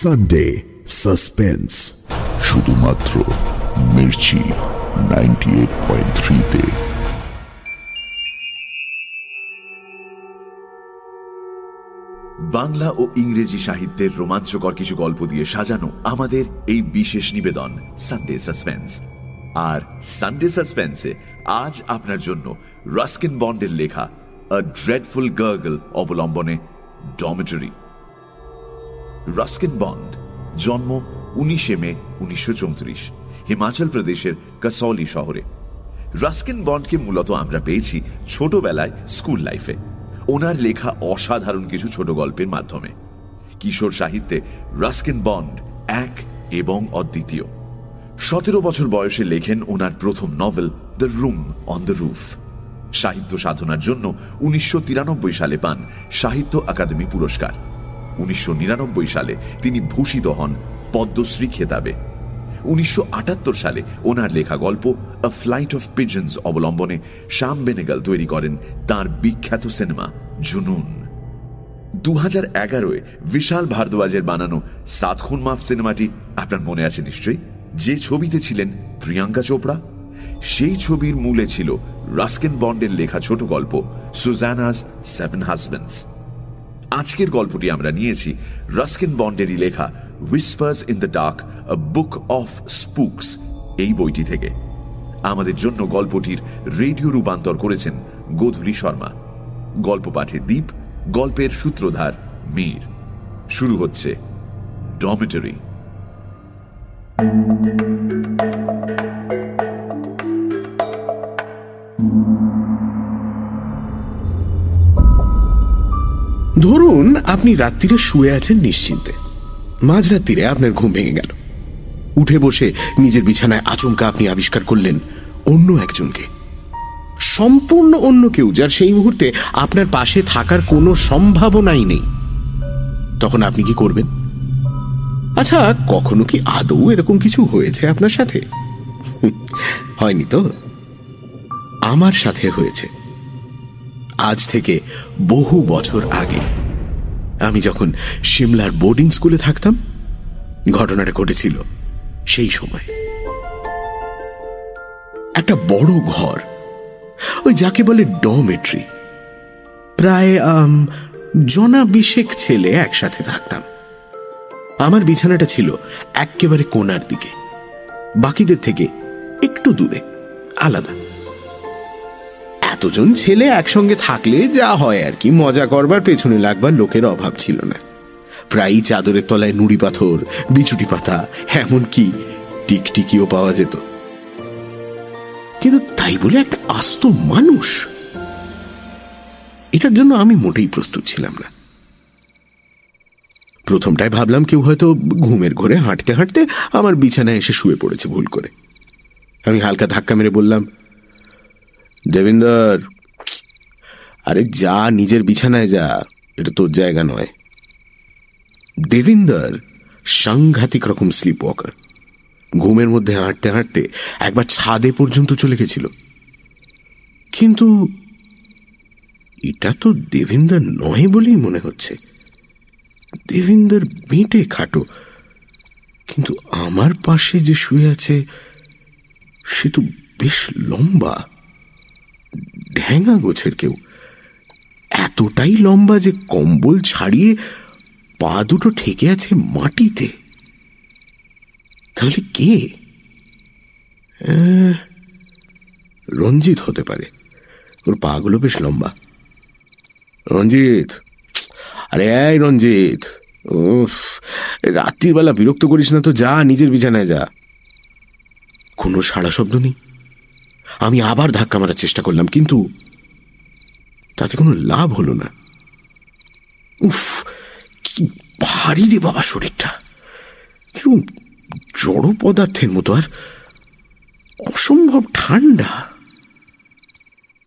Sunday suspense শুধুমাত্র Mirchi ninety eight point থ্রিতে বাংলা ও ইংরেজি সাহিত্যের রোমাঞ্চকর কিছু গল্প দিয়ে সাজানো আমাদের এই বিশেষ নিবেদন সানডে সাসপেন্স আর সানডে সাসপেন্সে আজ আপনার জন্য রাস্কিন বন্ডের লেখা আ ড্রেডফুল গার্গল অবলম্বনে ডমিটরি রাস্কিন বন্ড, জন্ম উনিশে মে উনিশশো চৌত্রিশ, হিমাচল প্রদেশের কাসৌলি শহরে। রাস্কিন বন্ডকে মূলত আমরা পেয়েছি ছোটবেলায় স্কুল লাইফে। ওনার লেখা অসাধারণ কিছু ছোট গল্পের মাধ্যমে। কিশোর সাহিত্যে রাস্কিন বন্ড এক এবং অদ্বিতীয়। সতেরো বছর বয়সে লেখেন ওনার প্রথম novel the room on the roof. সাহিত্য সাধনার জন্য উনিশশো তিরানব্বই সালে পান সাহিত্য আকাদেমি পুরস্কার। উনিশশো সালে তিনি ভূষিত হন পদ্মশ্রী খেতাবে। উনিশশো আটাত্তর সালে ওনার লেখা গল্প আ ফ্লাইট অফ পিজন্স অবলম্বনে শ্যাম বেনেগাল তৈরি করেন তার বিখ্যাত সিনেমা জুনুন। দু হাজার এগারোয় বিশাল ভারদ্বাজের বানানো সাত খুন মাফ সিনেমাটি, আপনার মনে আছে নিশ্চয়ই? যে ছবিতে ছিলেন প্রিয়াঙ্কা চোপড়া, সেই ছবির মূলে ছিল রাস্কেন বন্ডের লেখা ছোট গল্প, সুজানাস সেভেন হাজবেন্ডস। আজকের গল্পটি আমরা নিয়েছি রাস্কিন বন্ডেরই লেখা whispers in the dark book of spooks এই বইটি থেকে। আমাদের জন্য গল্পটির রেডিও রূপান্তর করেছেন গোধূলি শর্মা। গল্প পাঠে দ্বীপ গল্পের সূত্রধার মীর। শুরু হচ্ছে ডমিটরি ধরুন আপনি রাত্রিরে শুয়ে আছেন নিশ্চিন্তে। মাঝরাত্রিরে আপনার ঘুম ভেঙে গেল। উঠে বসে নিজের বিছানায় আচমকা আপনি আবিষ্কার করলেন অন্য একজনকে। সম্পূর্ণ অন্য কেউ, যার সেই মুহূর্তে আপনার পাশে থাকার কোনো সম্ভাবনাই নেই। তখন আপনি কি করবেন? আচ্ছা কখনো কি আদৌ এরকম কিছু হয়েছে আপনার সাথে? হয়নি তো? আমার সাথে হয়েছে। আজ থেকে বহু বছর আগে। আমি যখন সিমলার বোর্ডিং স্কুলে থাকতাম, ঘটনাটা ঘটেছিল সেই সময়। একটা বড় ঘর, ওই যাকে বলে ডমেট্রি। প্রায় জনা বিশেক ছেলে একসাথে থাকতাম। আমার বিছানাটা ছিল একেবারে কোনার দিকে। বাকিদের থেকে একটু দূরে, আলাদা। এতজন ছেলে একসঙ্গে থাকলে যা হয় আর কি, মজা করবার পেছনে লাগবার লোকের অভাব ছিল না। প্রায়ই চাদরের তলায় নুড়ি পাথর, বিচুটি পাতা, এমনকি টিকটিকিও পাওয়া যেত। কিন্তু তাই বলে একটা আস্ত মানুষ, এটার জন্য আমি মোটেই প্রস্তুত ছিলাম না। প্রথমটায় ভাবলাম কেউ হয়তো ঘুমের ঘরে হাঁটতে হাঁটতে আমার বিছানায় এসে শুয়ে পড়েছে ভুল করে। আমি হালকা ধাক্কা মেরে বললাম দেবিন্দর, আরে যা নিজের বিছানায় যা, এটা তোর জায়গা নয়। দেবিন্দর, সাংঘাতিক রকম স্লিপ ওয়াকার ঘুমের মধ্যে হাঁটতে হাঁটতে একবার ছাদে পর্যন্ত চলে গেছিল। কিন্তু এটা তো দেবিন্দর নয় বলেই মনে হচ্ছে। দেবিন্দর বেঁটে খাটো, কিন্তু আমার পাশে যে শুয়ে আছে, সে তো বেশ লম্বা। ঢ্যাঙা গোছের কেউ। এতটাই লম্বা যে কম্বল ছাড়িয়ে পা দুটো ঠেকে আছে মাটিতে। তাহলে কে? রঞ্জিত হতে পারে। ওর পাগুলো বেশ লম্বা। রঞ্জিত! আরে এই রঞ্জিত! ও রাত্রিবেলা বিরক্ত করিস না তো, যা, নিজের বিছানায় যা। কোনো সাড়া শব্দ নেই। আমি আবার ধাক্কা মারার চেষ্টা করলাম, কিন্তু তাতে কোনো লাভ হলো না। উফ, কি ভারী রে বাবা শরীরটা। কীরকম জড় পদার্থের মতো, আর অসম্ভব ঠান্ডা।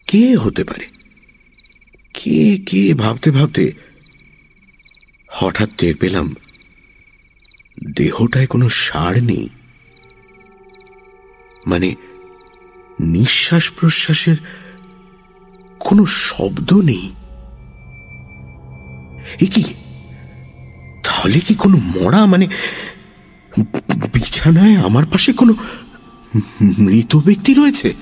কে হতে পারে? কে কে ভাবতে ভাবতে হঠাৎ টের পেলাম, দেহটায় কোনো সার নেই। মানে নিঃশ্বাস প্রশ্বাসের কোনো শব্দ নেই। কি? তাহলে কি কোনো মরা মানে বিছানায় আমার পাশে কোনো মৃত ব্যক্তি রয়েছে?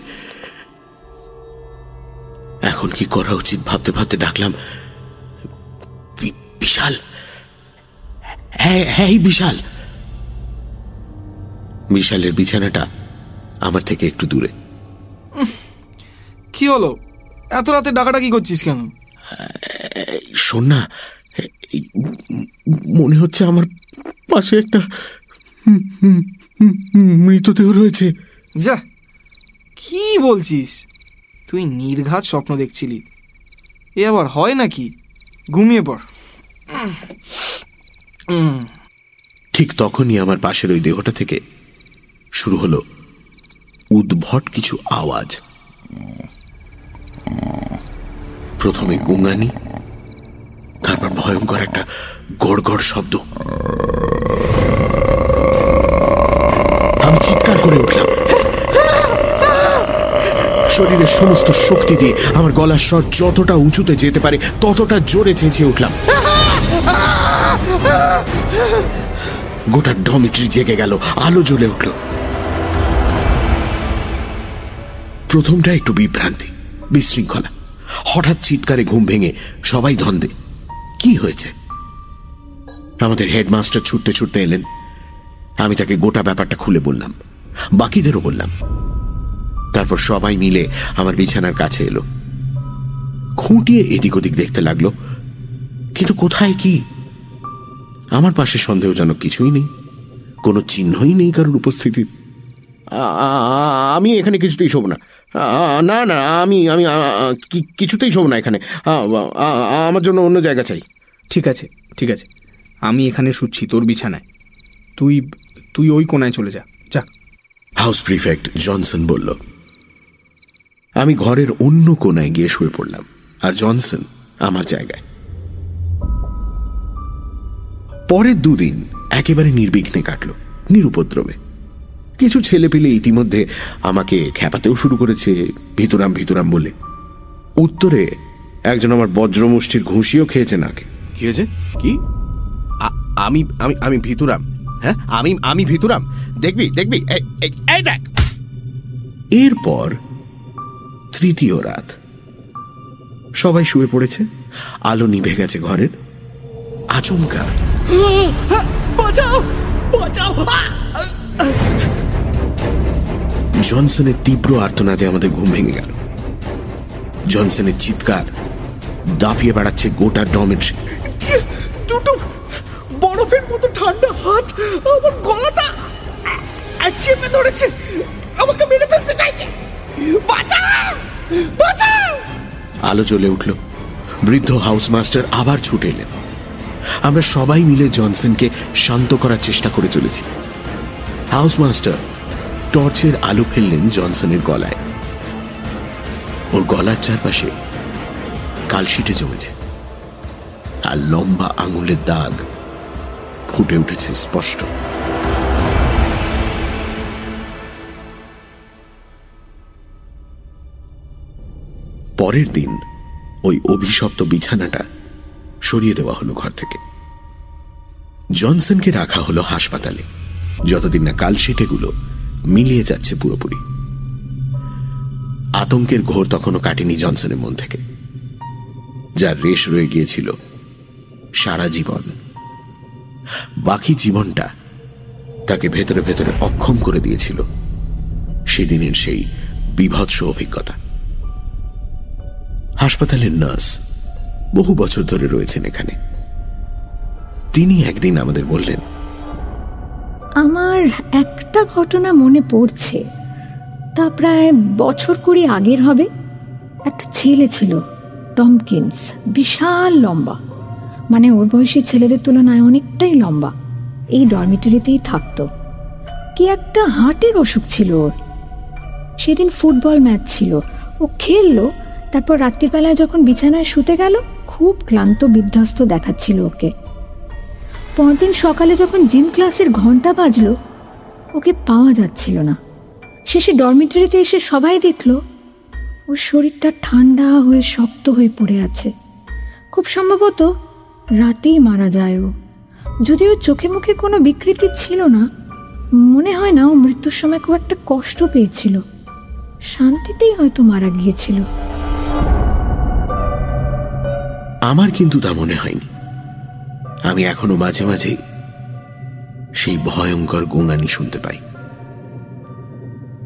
এখন কি করা উচিত? ভাবতে ভাবতে ডাকলাম বিশাল হ্যাঁ হ্যাঁ বিশাল। বিশালের বিছানাটা আমার থেকে একটু দূরে। কি হলো? এত রাতে ডাকাটা কি করছিস কেন? শোন না। মনে হচ্ছে আমার পাশে একটা মৃতদেহ রয়েছে। যা কি বলছিস? তুই নির্ঘাত স্বপ্ন দেখছিলি। এ আবার হয় নাকি? ঘুমিয়ে পড়। ঠিক তখনই আমার পাশের ওই দেহটা থেকে শুরু হলো উদ্ভট কিছু আওয়াজ। প্রথমে গুঙানি তারপর ভয়ঙ্কর একটা গড় গড় শব্দ। আমি চিৎকার করে উঠলাম। শরীরের সমস্ত শক্তি দিয়ে আমার গলার স্বর যতটা উঁচুতে যেতে পারে, ততটা জোরে চেঁচিয়ে উঠলাম। গোটা ডমিট্রি জেগে গেল, আলো জ্বলে উঠল। প্রথমটা একটু বিভ্রান্তি, বিশৃঙ্খলা। হঠাৎ চিৎকারে ঘুম ভেঙে সবাই ধন্দে, কি হয়েছে? আমাদের হেডমাস্টার ছুটতে ছুটতে এলেন। আমি তাকে গোটা ব্যাপারটা খুলে বললাম, বাকিদেরও বললাম। তারপর সবাই মিলে আমার বিছানার কাছে এলো। খুঁটিয়ে এদিক ওদিক দেখতে লাগল, কিন্তু কোথায় কি? আমার পাশে সন্দেহজনক কিছুই নেই, কোনো চিহ্নই নেই কারোর উপস্থিতি আ- আ- আমি এখানে কিছুতেই শোব না। না না আমি আমি কিছুতেই শোব না এখানে। আমার জন্য অন্য জায়গা চাই। ঠিক আছে ঠিক আছে। আমি এখানে শুচ্ছি তোর বিছানায়। তুই তুই ওই কোনায় চলে যা যা। হাউস প্রিফেক্ট জনসন বলল আমি ঘরের অন্য কোনায় গিয়ে শুয়ে পড়লাম আর জনসন আমার জায়গায়। পরের দুদিন একেবারে নির্বিঘ্নে কাটল নিরুপদ্রবে। কিছু ছেলে পেলে ইতিমধ্যে আমাকে খ্যাপাতেও শুরু করেছে ভিতুরাম ভিতুরাম বলে। উত্তরে একজন আমার বজ্রমুষ্টির ঘুষিও খেয়েছে নাকে। কি? হয়েছে কি আমি আমি আমি ভিতুরাম। হ্যাঁ? আমি আমি ভিতুরাম। দেখবি দেখবি? এই- দেখ! এরপর তৃতীয় রাত। সবাই শুয়ে পড়েছে আলো নিভে গেছে ঘরের। আচমকা। জনসনের তীব্র আর্তনাদে আমাদের ঘুম ভেঙে গেল। জনসনের চিৎকার দাপিয়ে বেড়াচ্ছে গোটা ডমেট্রি দুটো বরফের মতো ঠান্ডা হাত আমার গলাটা চেপে ধরেছে। আমাকে মেরে ফেলতে চাইছে। বাঁচাও! বাঁচাও! আলো জ্বলে উঠল। বৃদ্ধ হাউস মাস্টার আবার ছুটে এলেন। আমরা সবাই মিলে জনসনকে শান্ত করার চেষ্টা করে চলেছি। হাউস মাস্টার টর্চের আলো ফেললেন জনসনের গলায়। ওর গলার চারপাশে কালশিটে জমেছে। আর লম্বা আঙুলের দাগ ফুটে উঠেছে স্পষ্ট। পরের দিন ওই অভিশপ্ত বিছানাটা সরিয়ে দেওয়া হলো ঘর থেকে। জনসনকে রাখা হলো হাসপাতালে। যতদিন না কালশিটেগুলো মিলিয়ে যাচ্ছে পুরোপুরি। আতঙ্কের ঘোর তখনও কাটেনি জনসনের মন থেকে। যার রেশ রয়ে গিয়েছিল সারা জীবন। বাকি জীবনটা তাকে ভেতরে ভেতরে অক্ষম করে দিয়েছিল সেদিনের সেই বিভৎস অভিজ্ঞতা। হাসপাতালের নার্স বহু বছর ধরে রয়েছেন এখানে। তিনি একদিন আমাদের বললেন আমার একটা ঘটনা মনে পড়ছে। তা প্রায় বছর কুড়ি আগের হবে। একটা ছেলে ছিল টমকিন্স বিশাল লম্বা। মানে ওর বয়সী ছেলেদের তুলনায় অনেকটাই লম্বা। এই ডরমিটরিতেই থাকতো। কি একটা হার্টের অসুখ ছিল ওর। সেদিন ফুটবল ম্যাচ ছিল। ও খেললো, তারপর রাত্রিবেলায় যখন বিছানায় শুতে গেল, খুব ক্লান্ত বিধ্বস্ত দেখাচ্ছিল ওকে। পরদিন সকালে যখন জিম ক্লাসের ঘণ্টা বাজলো, ওকে পাওয়া যাচ্ছিল না। শেষে ডরমিটরিতে এসে সবাই দেখল, ওর শরীরটা ঠান্ডা হয়ে শক্ত হয়ে পড়ে আছে। খুব সম্ভবত রাতেই মারা যায় ও। যদিও চোখে মুখে কোনো বিকৃতি ছিল না, মনে হয় না ও মৃত্যুর সময় খুব একটা কষ্ট পেয়েছিল। শান্তিতেই হয়তো মারা গিয়েছিল। আমার কিন্তু তা মনে হয়নি। আমি এখনও মাঝে মাঝে সেই ভয়ঙ্কর গোঙানি শুনতে পাই।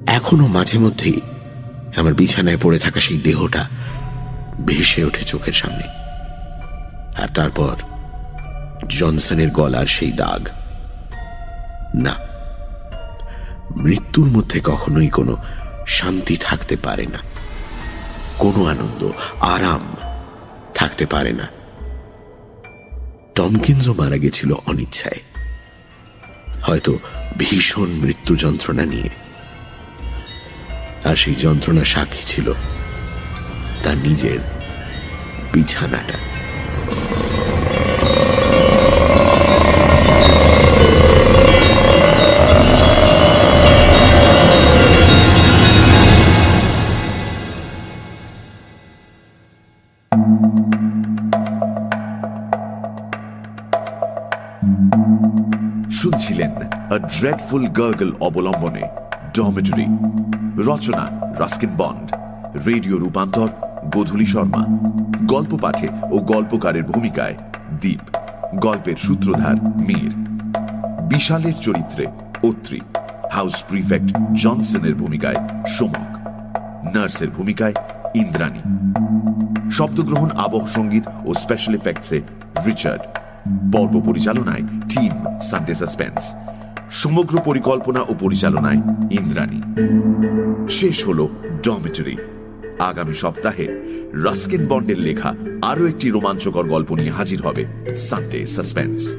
এখনও মাঝে মধ্যেই আমার বিছানায় পড়ে থাকা সেই দেহটা ভেসে ওঠে চোখের সামনে। আর তারপর জনসনের গলার সেই দাগ। না, মৃত্যুর মধ্যে কখনোই কোনো শান্তি থাকতে পারে না। কোনো আনন্দ, আরাম থাকতে পারে না। টমকিন্সও মারা গেছিল অনিচ্ছায়। হয়তো ভীষণ মৃত্যু যন্ত্রণা নিয়ে। আর সেই যন্ত্রণা সাক্ষী ছিল তার নিজের বিছানাটা। আ ড্রেডফুল গার্গল অবলম্বনে ডমেটরি রচনা, রাস্কিন বন্ড। রেডিও রূপান্তর, গোধূলি শর্মা। গল্প পাঠে ও গল্পকারের ভূমিকায় দ্বীপ গল্পের সূত্রধার মীর। বিশালের চরিত্রে অত্রি। হাউস প্রিফেক্ট জনসনের ভূমিকায় সোমক। নার্সের ভূমিকায় ইন্দ্রাণী। শব্দগ্রহণ, আবহ সংগীত ও স্পেশাল এফেক্টসে রিচার্ড। পর্ব পরিচালনায় টিম সানডে সাসপেন্স। সমগ্র পরিকল্পনা ও পরিচালনায় ইন্দ্রাণী। শেষ হল ডমেটরি। আগামী সপ্তাহে রাস্কিন বন্ডের লেখা আরও একটি রোমাঞ্চকর গল্প নিয়ে হাজির হবে সানডে সাসপেন্স।